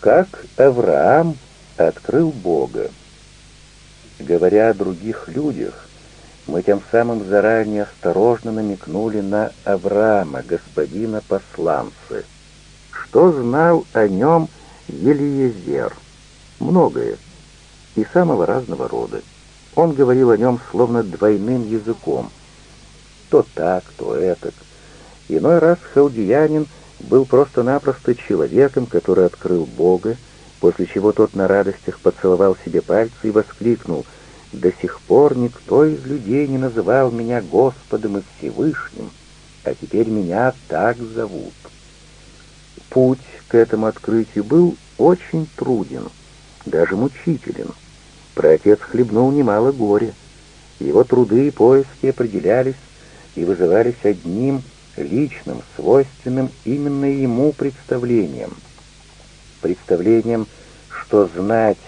Как Авраам открыл Бога. Говоря о других людях, мы тем самым заранее осторожно намекнули на Авраама, господина посланца. Что знал о нем Елиезер? Многое. И самого разного рода. Он говорил о нем словно двойным языком. То так, то этак. Иной раз халдиянин был просто-напросто человеком, который открыл Бога, после чего тот на радостях поцеловал себе пальцы и воскликнул «До сих пор никто из людей не называл меня Господом и Всевышним, а теперь меня так зовут». Путь к этому открытию был очень труден, даже мучителен. Праотец хлебнул немало горя. Его труды и поиски определялись и вызывались одним личным, свойственным именно ему представлением. Представлением, что знать,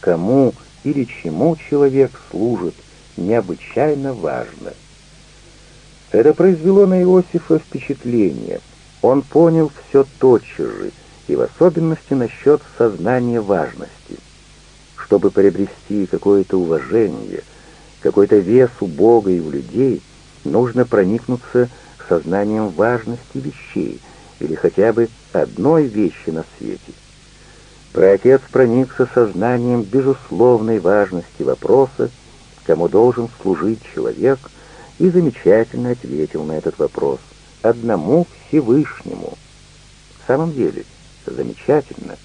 кому или чему человек служит, необычайно важно. Это произвело на Иосифа впечатление. Он понял все тотчас же, и в особенности насчет сознания важности. Чтобы приобрести какое-то уважение, какой-то вес у Бога и у людей, нужно проникнуться сознанием важности вещей или хотя бы одной вещи на свете. Проотец проникся сознанием безусловной важности вопроса, кому должен служить человек, и замечательно ответил на этот вопрос одному Всевышнему. В самом деле, замечательно.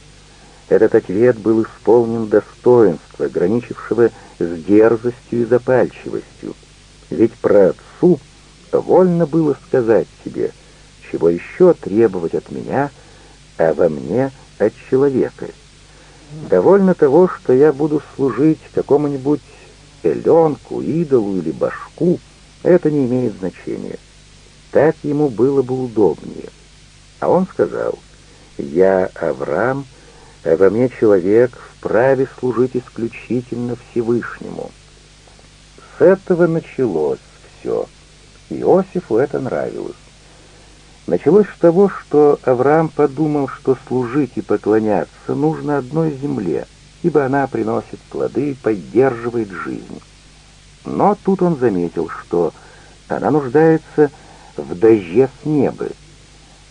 Этот ответ был исполнен достоинства, граничившего с дерзостью и запальчивостью. Ведь про отцу Вольно было сказать себе, чего еще требовать от меня, а во мне от человека. Довольно того, что я буду служить какому-нибудь эленку, идолу или башку, это не имеет значения. Так ему было бы удобнее. А он сказал, «Я Авраам, а во мне человек вправе служить исключительно Всевышнему». С этого началось все. Иосифу это нравилось. Началось с того, что Авраам подумал, что служить и поклоняться нужно одной земле, ибо она приносит плоды и поддерживает жизнь. Но тут он заметил, что она нуждается в дожде с неба.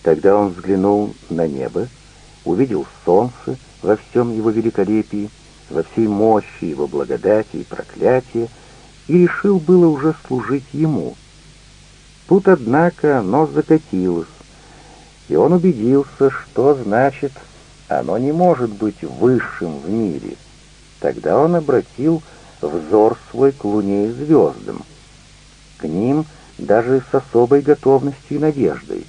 Тогда он взглянул на небо, увидел солнце во всем его великолепии, во всей мощи его благодати и проклятия, и решил было уже служить ему — Тут, однако, оно закатилось, и он убедился, что значит оно не может быть высшим в мире. Тогда он обратил взор свой к луне и звездам, к ним даже с особой готовностью и надеждой.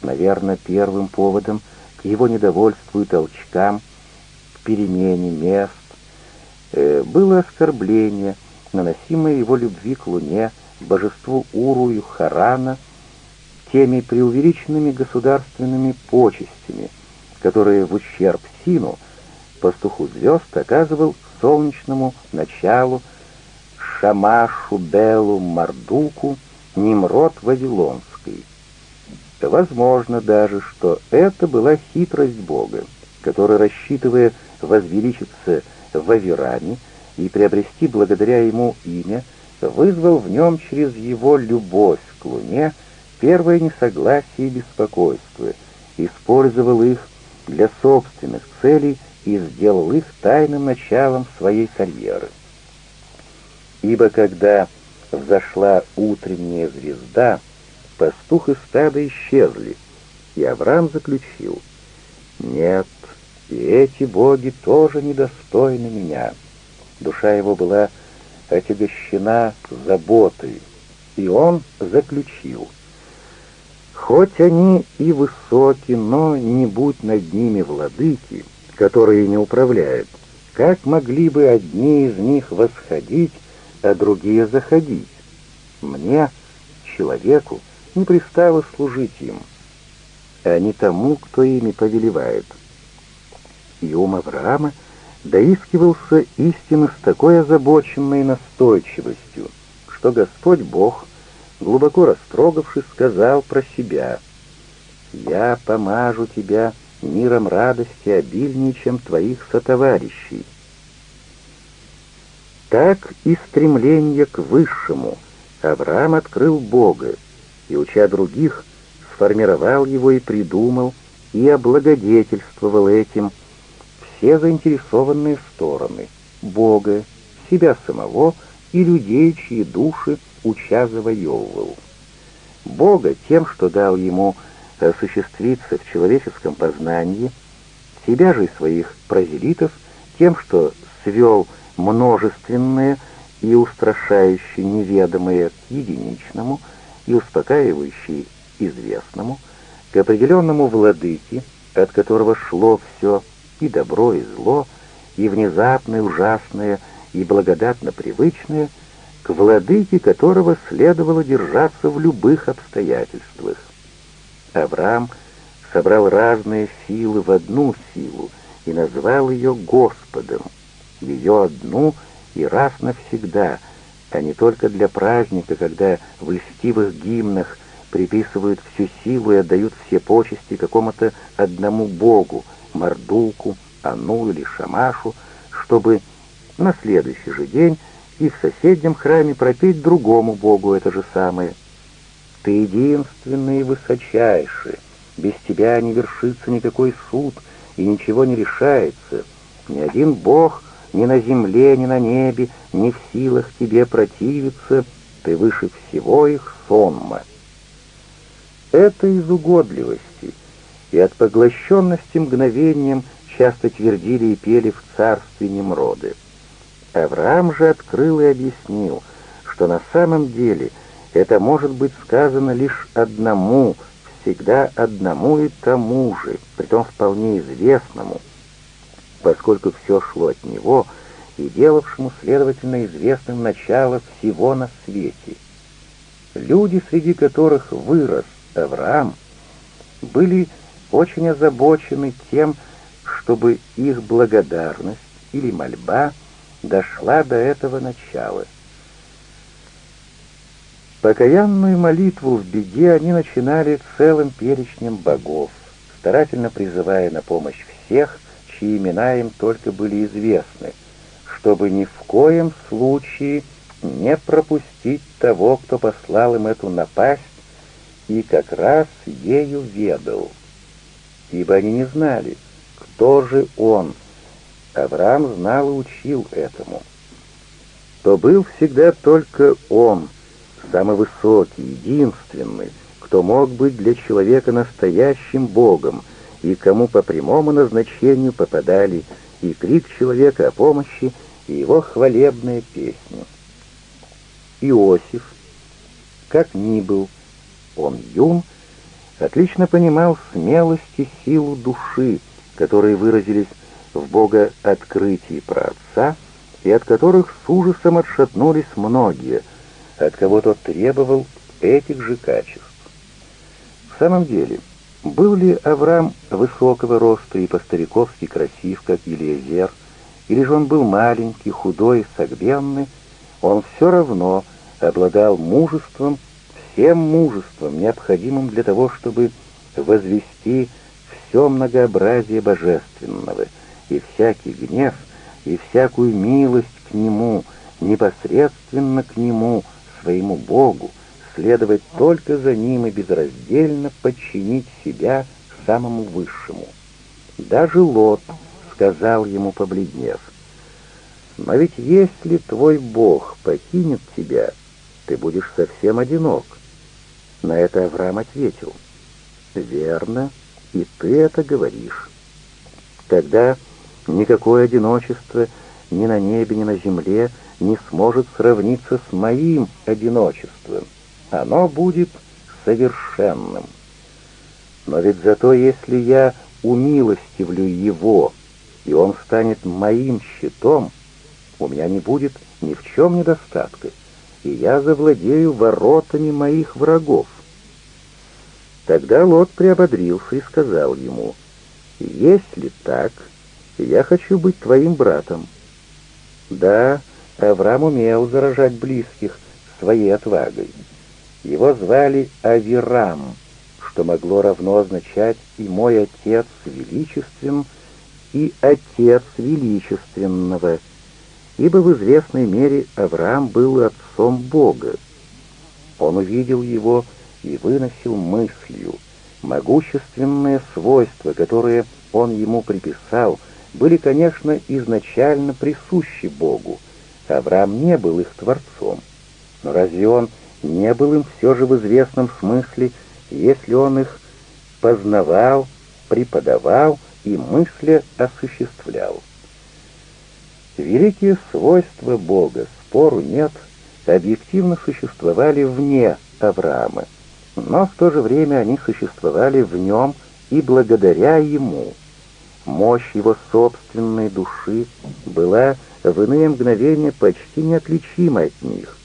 Наверное, первым поводом к его недовольству и толчкам, к перемене мест, э, было оскорбление, наносимое его любви к луне, божеству Урую Харана теми преувеличенными государственными почестями, которые в ущерб Сину, пастуху звезд, оказывал солнечному началу Шамашу Белу Мардуку Nimрод Вавилонской. Возможно даже, что это была хитрость Бога, который, рассчитывая возвеличиться в Авиране и приобрести благодаря ему имя, вызвал в нем через его любовь к Луне первое несогласие и беспокойство, использовал их для собственных целей и сделал их тайным началом своей карьеры. Ибо когда взошла утренняя звезда, пастух и стадо исчезли, и Авраам заключил, «Нет, и эти боги тоже недостойны меня». Душа его была отягощена заботой, и он заключил. Хоть они и высоки, но не будь над ними владыки, которые не управляют, как могли бы одни из них восходить, а другие заходить? Мне, человеку, не пристало служить им, а не тому, кто ими повелевает. И ум Авраама — доискивался истины с такой озабоченной настойчивостью, что Господь Бог, глубоко растрогавшись, сказал про себя «Я помажу тебя миром радости обильнее, чем твоих сотоварищей. Так и стремление к высшему Авраам открыл Бога, и, уча других, сформировал его и придумал, и облагодетельствовал этим все заинтересованные стороны — Бога, себя самого и людей, чьи души уча завоевывал. Бога тем, что дал ему осуществиться в человеческом познании, себя же и своих прозелитов тем, что свел множественное и устрашающее неведомое к единичному и успокаивающее известному, к определенному владыке, от которого шло все, и добро, и зло, и внезапное, ужасное, и благодатно привычное, к владыке которого следовало держаться в любых обстоятельствах. Авраам собрал разные силы в одну силу и назвал ее Господом, ее одну и раз навсегда, а не только для праздника, когда в льстивых гимнах приписывают всю силу и отдают все почести какому-то одному богу, Мордулку, Ану или Шамашу, чтобы на следующий же день и в соседнем храме пропеть другому богу это же самое. Ты единственный высочайший, без тебя не вершится никакой суд и ничего не решается. Ни один бог ни на земле, ни на небе не в силах тебе противиться, ты выше всего их сонма. Это из угодливости и от поглощенности мгновением часто твердили и пели в царстве Немроды. Авраам же открыл и объяснил, что на самом деле это может быть сказано лишь одному, всегда одному и тому же, притом вполне известному, поскольку все шло от него и делавшему, следовательно, известным начало всего на свете. Люди, среди которых вырос Авраам, были очень озабочены тем, чтобы их благодарность или мольба дошла до этого начала. Покаянную молитву в беде они начинали целым перечнем богов, старательно призывая на помощь всех, чьи имена им только были известны, чтобы ни в коем случае не пропустить того, кто послал им эту напасть и как раз ею ведал. Ибо они не знали, кто же он. Авраам знал и учил этому. То был всегда только он, самый высокий, единственный, кто мог быть для человека настоящим Богом, и кому по прямому назначению попадали и крик человека о помощи, и его хвалебные песни. Иосиф, как ни был, он юн, отлично понимал смелость и силу души, которые выразились в Бога открытии про Отца, и от которых с ужасом отшатнулись многие, от кого тот требовал этих же качеств. В самом деле, был ли Авраам высокого роста и по-стариковски красив, как Елизер, или же он был маленький, худой, согбенный, он все равно обладал мужеством, всем мужеством, необходимым для того, чтобы возвести все многообразие божественного, и всякий гнев, и всякую милость к Нему, непосредственно к Нему, своему Богу, следовать только за ним и безраздельно подчинить себя самому высшему. Даже Лот сказал ему, побледнев, «Но ведь если твой Бог покинет тебя, ты будешь совсем одинок». На это Авраам ответил, «Верно, и ты это говоришь. Тогда никакое одиночество ни на небе, ни на земле не сможет сравниться с моим одиночеством» оно будет совершенным. Но ведь зато если я умилостивлю его, и он станет моим щитом, у меня не будет ни в чем недостатка, и я завладею воротами моих врагов. Тогда Лот приободрился и сказал ему, «Если так, я хочу быть твоим братом». Да, Авраам умел заражать близких своей отвагой. Его звали Авирам, что могло равно означать и мой Отец величествен, и Отец величественного, ибо в известной мере Авраам был отцом Бога. Он увидел его и выносил мыслью. Могущественные свойства, которые он ему приписал, были, конечно, изначально присущи Богу. Авраам не был их творцом. Но разве он не был им все же в известном смысле, если он их познавал, преподавал и мысли осуществлял? Великие свойства Бога, спору нет, объективно существовали вне Авраама, но в то же время они существовали в нем и благодаря ему. Мощь его собственной души была в иные мгновения почти неотличима от них.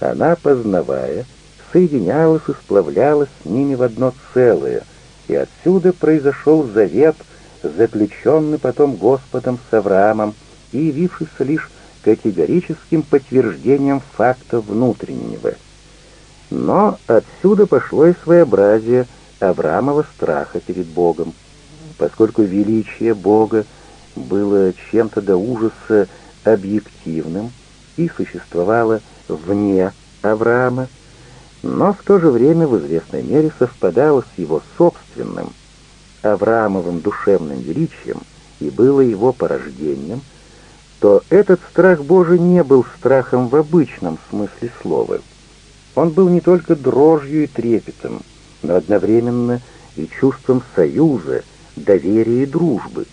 Она, познавая, соединялась и сплавлялась с ними в одно целое, и отсюда произошел завет, заключенный потом Господом с Авраамом и явившийся лишь категорическим подтверждением факта внутреннего. Но отсюда пошло и своеобразие Авраамова страха перед Богом. Поскольку величие Бога было чем-то до ужаса объективным и существовало вне Авраама, но в то же время в известной мере совпадало с его собственным Авраамовым душевным величием и было его порождением, то этот страх Божий не был страхом в обычном смысле слова. Он был не только дрожью и трепетом, но одновременно и чувством союза, доверия и дружбы.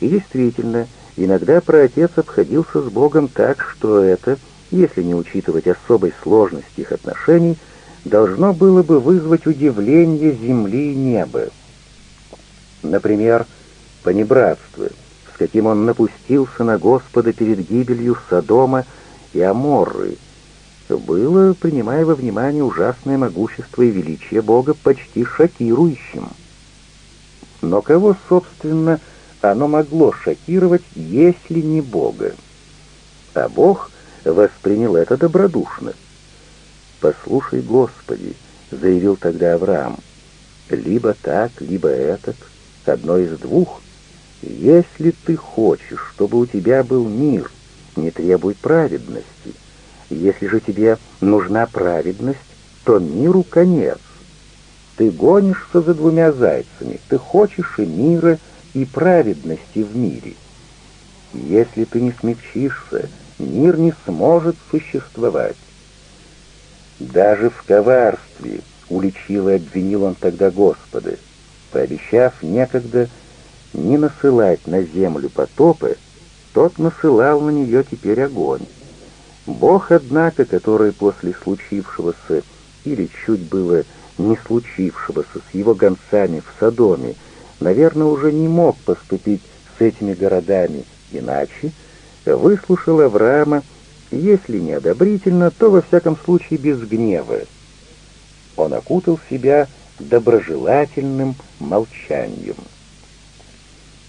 И действительно, иногда праотец обходился с Богом так, что это — если не учитывать особой сложности их отношений, должно было бы вызвать удивление земли и неба. Например, понебратство, каким он напустился на Господа перед гибелью Содома и Аморры, было, принимая во внимание ужасное могущество и величие Бога, почти шокирующим. Но кого, собственно, оно могло шокировать, если не Бога? А Бог воспринял это добродушно. «Послушай, Господи», — заявил тогда Авраам, — «либо так, либо этот, одно из двух. Если ты хочешь, чтобы у тебя был мир, не требуй праведности. Если же тебе нужна праведность, то миру конец. Ты гонишься за двумя зайцами, ты хочешь и мира, и праведности в мире. Если ты не смягчишься, мир не сможет существовать. Даже в коварстве уличил и обвинил он тогда Господа, пообещав некогда не насылать на землю потопы, тот насылал на нее теперь огонь. Бог, однако, который после случившегося или чуть было не случившегося с его гонцами в Содоме, наверное, уже не мог поступить с этими городами иначе, выслушал Авраама, если не одобрительно, то во всяком случае без гнева. Он окутал себя доброжелательным молчанием.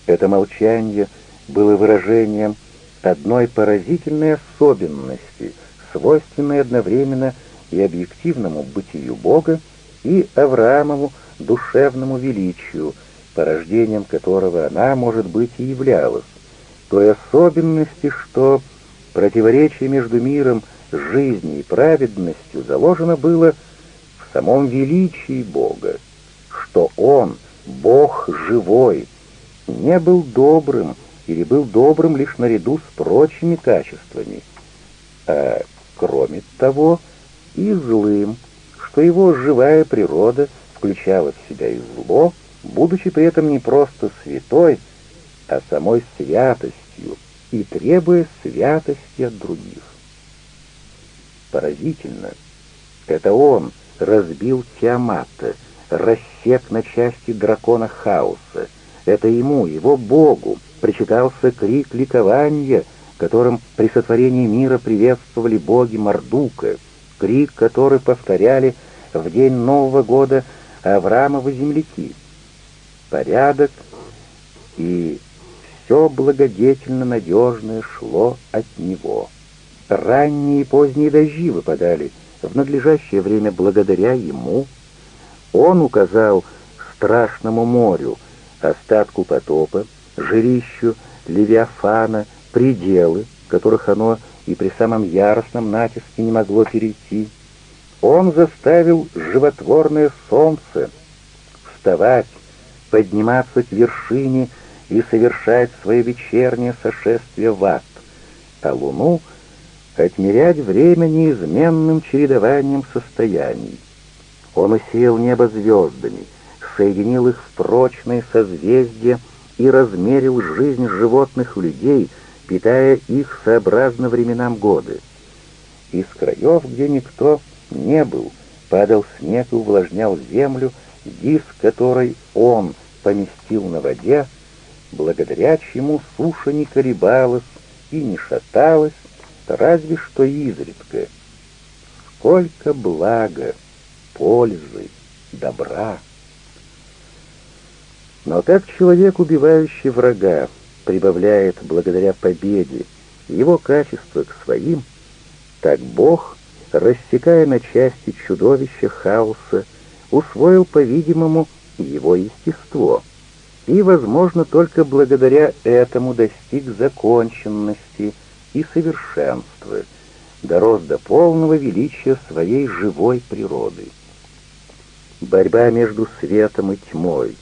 Это молчание было выражением одной поразительной особенности, свойственной одновременно и объективному бытию Бога, и Авраамову душевному величию, порождением которого она, может быть, и являлась. Той особенности, что противоречие между миром жизни и праведностью заложено было в самом величии Бога, что Он, Бог живой, не был добрым или был добрым лишь наряду с прочими качествами, а кроме того и злым, что его живая природа включала в себя и зло, будучи при этом не просто святой, а самой святостью, и требуя святости от других. Поразительно. Это он разбил Тиамата, рассек на части дракона хаоса. Это ему, его богу, причитался крик ликования, которым при сотворении мира приветствовали боги Мардука, крик, который повторяли в день Нового года Авраамовы земляки. Порядок и все благодетельно надежное шло от него. Ранние и поздние дожди выпадали в надлежащее время благодаря ему. Он указал страшному морю, остатку потопа, жилищу Левиафана, пределы, которых оно и при самом яростном натиске не могло перейти. Он заставил животворное солнце вставать, подниматься к вершине и совершать свое вечернее сошествие в ад, а луну отмерять время неизменным чередованием состояний. Он усеял небо звездами, соединил их в прочные созвездия и размерил жизнь животных и людей, питая их сообразно временам года. Из краев, где никто не был, падал снег и увлажнял землю, диск которой он поместил на воде, благодаря чему суша не колебалась и не шаталась, разве что изредка. Сколько блага, пользы, добра! Но как человек, убивающий врага, прибавляет благодаря победе его качество к своим, так Бог, рассекая на части чудовища хаоса, усвоил, по-видимому, его естество, и, возможно, только благодаря этому достиг законченности и совершенства, дорос до полного величия своей живой природы. Борьба между светом и тьмой,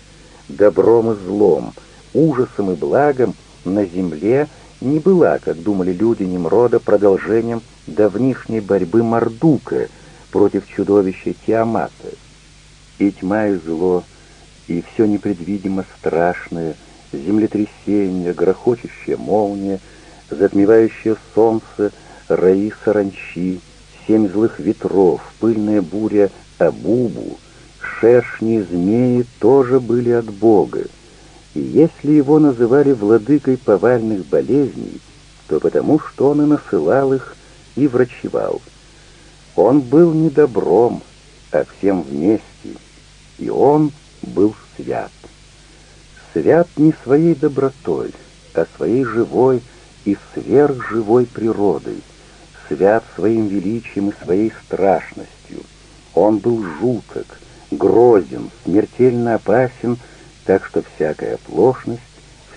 добром и злом, ужасом и благом на земле не была, как думали люди Немрода, продолжением давнишней борьбы Мардука против чудовища Тиамата. И тьма и зло, и все непредвидимо страшное, землетрясение, грохочущая молния, затмевающее солнце, раи саранчи, семь злых ветров, пыльная буря Абубу — шершни змеи тоже были от Бога, и если его называли владыкой повальных болезней, то потому, что он и насылал их, и врачевал. Он был не добром, а всем вместе, и он был свят. Свят не своей добротой, а своей живой и сверхживой природой, свят своим величием и своей страшностью. Он был жуток, грозен, смертельно опасен, так что всякая оплошность,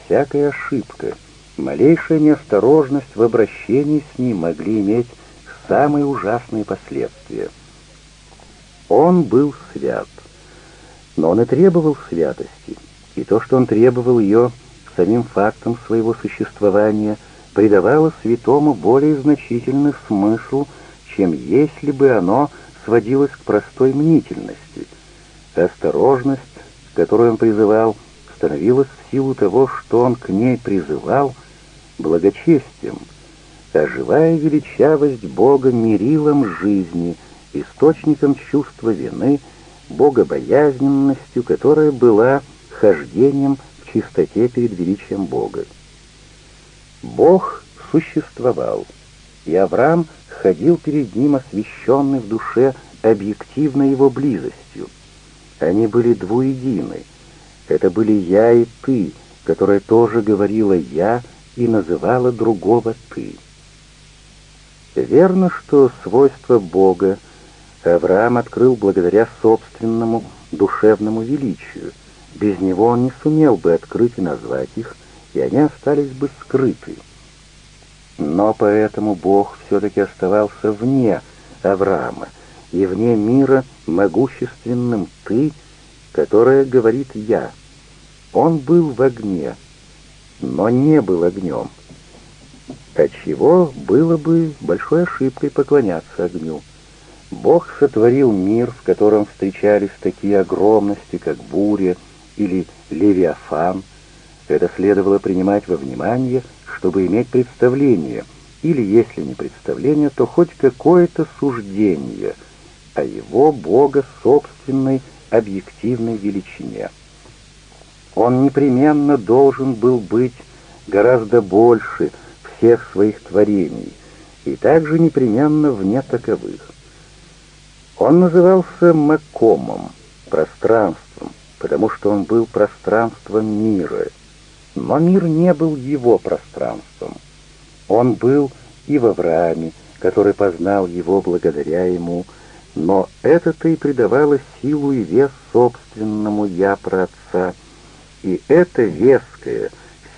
всякая ошибка, малейшая неосторожность в обращении с ним могли иметь самые ужасные последствия. Он был свят, но он и требовал святости, и то, что он требовал ее самим фактом своего существования, придавало святому более значительный смысл, чем если бы оно сводилось к простой мнительности — Осторожность, которую он призывал, становилась в силу того, что он к ней призывал, благочестием, а живая величавость Бога мерилом жизни, источником чувства вины, богобоязненностью, которая была хождением в чистоте перед величием Бога. Бог существовал, и Авраам ходил перед ним освященный в душе объективно его близостью, они были двуедины. Это были я и ты, которая тоже говорила «я» и называла другого «ты». Верно, что свойства Бога Авраам открыл благодаря собственному душевному величию. Без него он не сумел бы открыть и назвать их, и они остались бы скрыты. Но поэтому Бог все-таки оставался вне Авраама, и вне мира могущественным «ты», которое говорит «я». Он был в огне, но не был огнем. Отчего было бы большой ошибкой поклоняться огню. Бог сотворил мир, в котором встречались такие огромности, как буря или левиафан. Это следовало принимать во внимание, чтобы иметь представление, или, если не представление, то хоть какое-то суждение — о его Бога собственной объективной величине. Он непременно должен был быть гораздо больше всех своих творений и также непременно вне таковых. Он назывался Макомом, пространством, потому что он был пространством мира, но мир не был его пространством. Он был и в Аврааме, который познал его благодаря ему, но это-то и придавало силу и вес собственному «я» про отца, и это веское,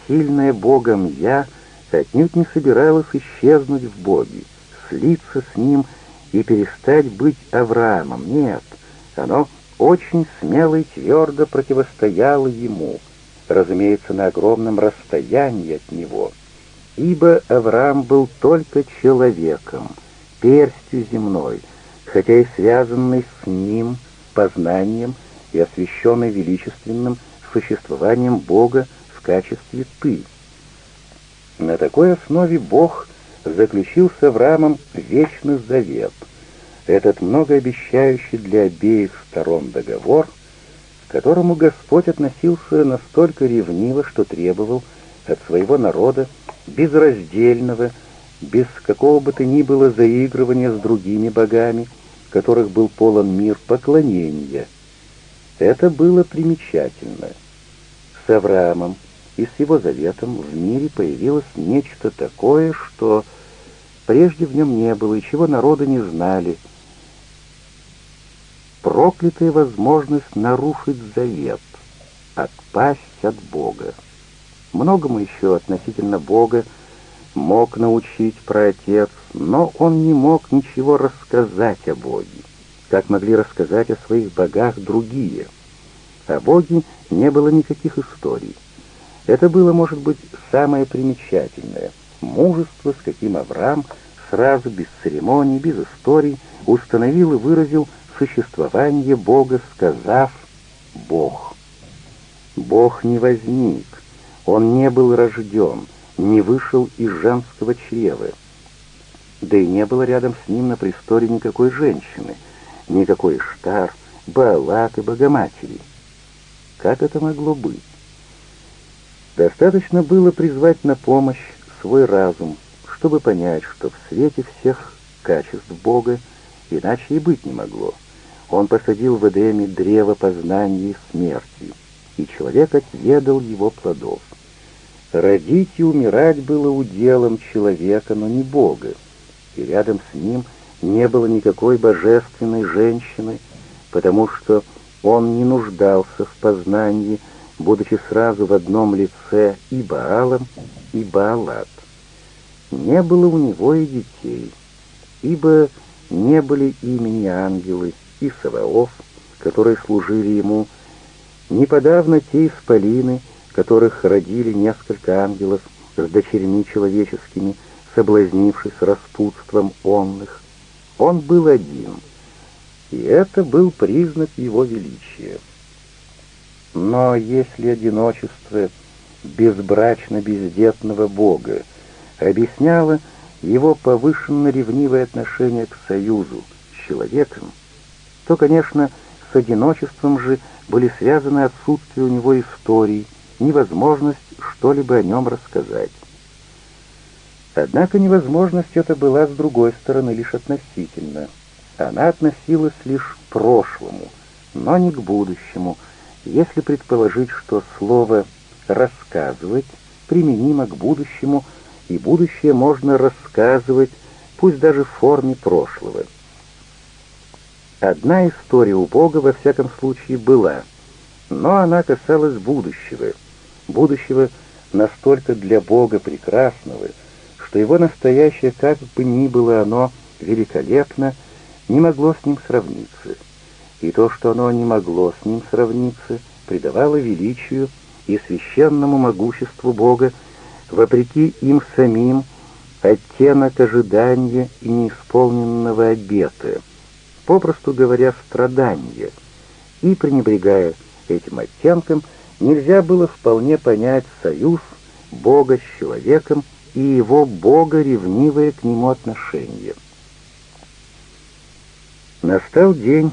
сильное Богом «я» отнюдь не собиралось исчезнуть в Боге, слиться с Ним и перестать быть Авраамом. Нет, оно очень смело и твердо противостояло Ему, разумеется, на огромном расстоянии от Него, ибо Авраам был только человеком, перстью земной, хотя и связанный с Ним познанием и освященный величественным существованием Бога в качестве «ты». На такой основе Бог заключил с Авраамом вечный завет, этот многообещающий для обеих сторон договор, к которому Господь относился настолько ревниво, что требовал от своего народа безраздельного, без какого бы то ни было заигрывания с другими богами, которых был полон мир поклонения. Это было примечательно. С Авраамом и с его заветом в мире появилось нечто такое, что прежде в нем не было и чего народы не знали. Проклятая возможность нарушить завет, отпасть от Бога. Многому еще относительно Бога мог научить праотец, но он не мог ничего рассказать о Боге, как могли рассказать о своих богах другие. О Боге не было никаких историй. Это было, может быть, самое примечательное — мужество, с каким Авраам сразу, без церемоний, без историй, установил и выразил существование Бога, сказав «Бог». Бог не возник, Он не был рожден, не вышел из женского чрева. Да и не было рядом с ним на престоле никакой женщины, никакой Штар, Баалат и Богоматери. Как это могло быть? Достаточно было призвать на помощь свой разум, чтобы понять, что в свете всех качеств Бога иначе и быть не могло. Он посадил в Эдеме древо познания смерти, и человек отведал его плодов. Родить и умирать было уделом человека, но не Бога, и рядом с ним не было никакой божественной женщины, потому что он не нуждался в познании, будучи сразу в одном лице и Баалом, и Баалат. Не было у него и детей, ибо не были имени ангелы и Саваоф, которые служили ему, не подавно те исполины, которых родили несколько ангелов с дочерьми человеческими, соблазнившись распутством онных. Он был один, и это был признак его величия. Но если одиночество безбрачно-бездетного Бога объясняло его повышенно ревнивое отношение к союзу с человеком, то, конечно, с одиночеством же были связаны отсутствие у него историй, невозможность что-либо о нем рассказать. Однако невозможность эта была, с другой стороны, лишь относительно. Она относилась лишь к прошлому, но не к будущему, если предположить, что слово «рассказывать» применимо к будущему, и будущее можно рассказывать, пусть даже в форме прошлого. Одна история у Бога во всяком случае была, но она касалась будущего, будущего настолько для Бога прекрасного, что его настоящее, как бы ни было оно великолепно, не могло с ним сравниться. И то, что оно не могло с ним сравниться, придавало величию и священному могуществу Бога, вопреки им самим, оттенок ожидания и неисполненного обета, попросту говоря, страдания, и, пренебрегая этим оттенком, нельзя было вполне понять союз Бога с человеком и его Бога ревнивое к нему отношение. Настал день,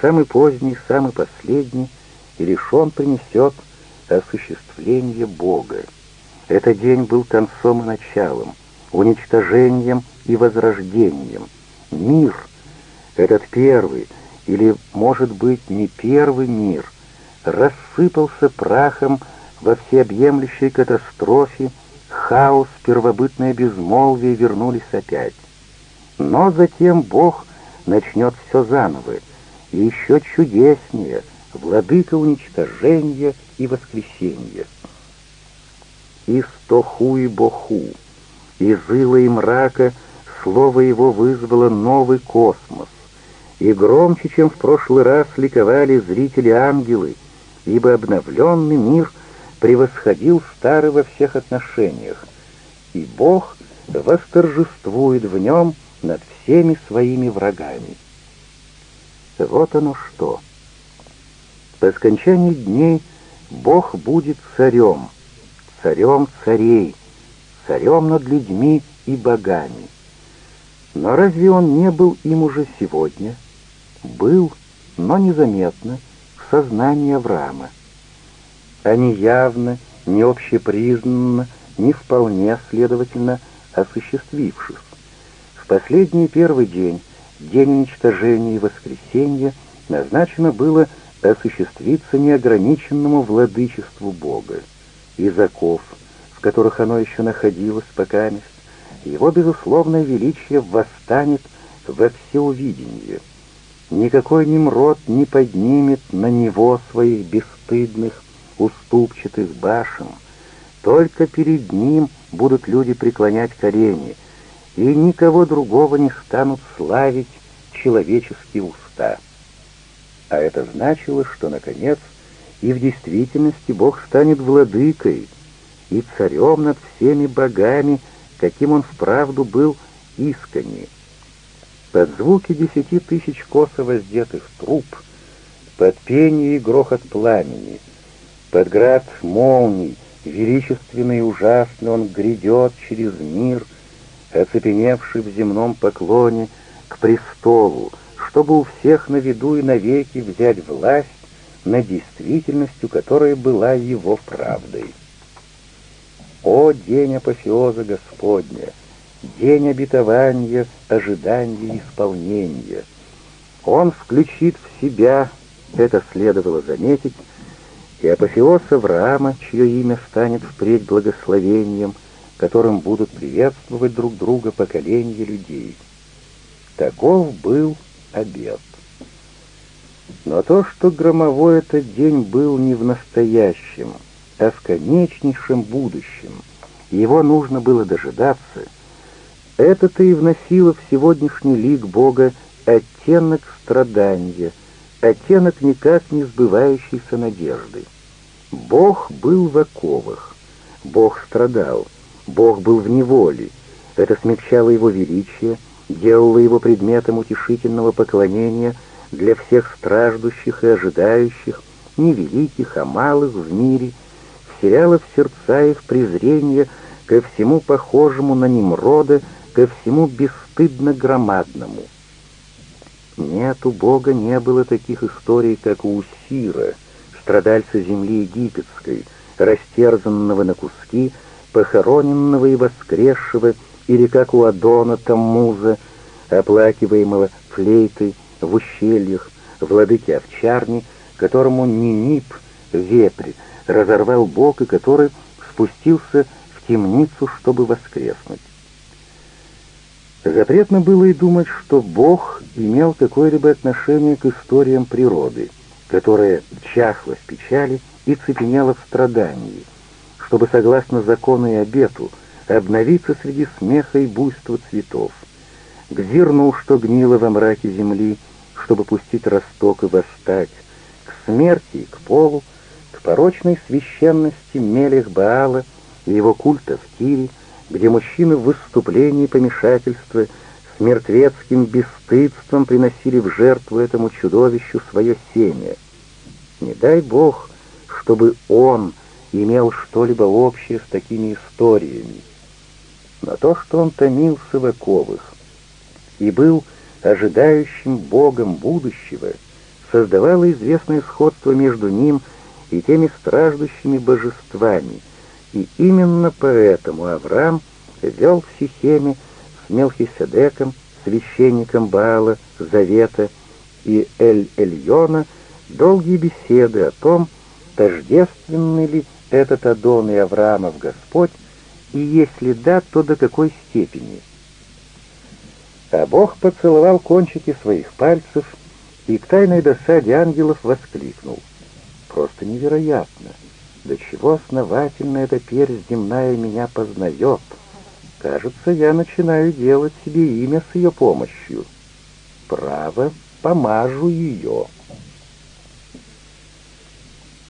самый поздний, самый последний, и лишь он принесет осуществление Бога. Этот день был концом и началом, уничтожением и возрождением. Мир, этот первый, или, может быть, не первый мир, рассыпался прахом во всеобъемлющей катастрофе, хаос, первобытное безмолвие вернулись опять. Но затем Бог начнет все заново, и еще чудеснее — владыка уничтожения и воскресения. Из тоху и боху, из ила и мрака слово его вызвало новый космос, и громче, чем в прошлый раз, ликовали зрители-ангелы, ибо обновленный мир превосходил старый во всех отношениях, и Бог восторжествует в нем над всеми своими врагами. Вот оно что. По скончании дней Бог будет царем, царем царей, царем над людьми и богами. Но разве он не был им уже сегодня? Был, но незаметно, в сознании Авраама. Не явно, не общепризнанно, не вполне, следовательно, осуществившись. В последний первый день, день уничтожения и воскресения, назначено было осуществиться неограниченному владычеству Бога. Языков, в которых оно еще находилось покамест, его безусловное величие восстанет во всеувиденье. Никакой Немрод не поднимет на него своих бесстыдных, уступчатых башен. Только перед ним будут люди преклонять колени, и никого другого не станут славить человеческие уста. А это значило, что, наконец, и в действительности Бог станет владыкой и царем над всеми богами, каким он вправду был искренне. Под звуки десяти тысяч косо воздетых труб, под пение и грохот пламени, под град молний, величественный и ужасный он грядет через мир, оцепеневший в земном поклоне к престолу, чтобы у всех на виду и навеки взять власть над действительностью, которая была его правдой. О, день апофеоза Господня, день обетования, ожидания и исполнения! Он включит в себя, это следовало заметить, и апофеоз Авраама, чье имя станет впредь благословением, которым будут приветствовать друг друга поколения людей. Таков был обет. Но то, что громовой этот день был не в настоящем, а в конечнейшем будущем. Его нужно было дожидаться. Это-то и вносило в сегодняшний лик Бога оттенок страдания, оттенок никак не сбывающейся надежды. Бог был в оковах, Бог страдал, Бог был в неволе. Это смягчало его величие, делало его предметом утешительного поклонения для всех страждущих и ожидающих, невеликих, а малых в мире — вселяла в сердца их презрение ко всему похожему на Немрода, ко всему бесстыдно громадному. Нет, у Бога не было таких историй, как у Усира, страдальца земли египетской, растерзанного на куски, похороненного и воскресшего, или как у Адона Таммуза, оплакиваемого флейтой в ущельях, владыки овчарни, которому Нинип, вепрь, разорвал бок и который спустился в темницу, чтобы воскреснуть. Запретно было и думать, что Бог имел какое-либо отношение к историям природы, которая чахла в печали и цепенела в страдании, чтобы, согласно закону и обету, обновиться среди смеха и буйства цветов, к зерну, что гнило во мраке земли, чтобы пустить росток и восстать, к смерти и к полу, порочной священности Мелех Баала и его культа в Тире, где мужчины в выступлении помешательства с мертвецким бесстыдством приносили в жертву этому чудовищу свое семя. Не дай Бог, чтобы он имел что-либо общее с такими историями. Но то, что он томился в оковах и был ожидающим Богом будущего, создавало известное сходство между ним и и теми страждущими божествами, и именно поэтому Авраам вел в Сихеме с Мелхиседеком, священником Баала, Завета и Эль-Эльона долгие беседы о том, тождественный ли этот Адон и Авраамов Господь, и если да, то до какой степени. А Бог поцеловал кончики своих пальцев и к тайной досаде ангелов воскликнул. «Просто невероятно! До чего основательно эта персть земная меня познает! Кажется, я начинаю делать себе имя с ее помощью. Право, помажу ее».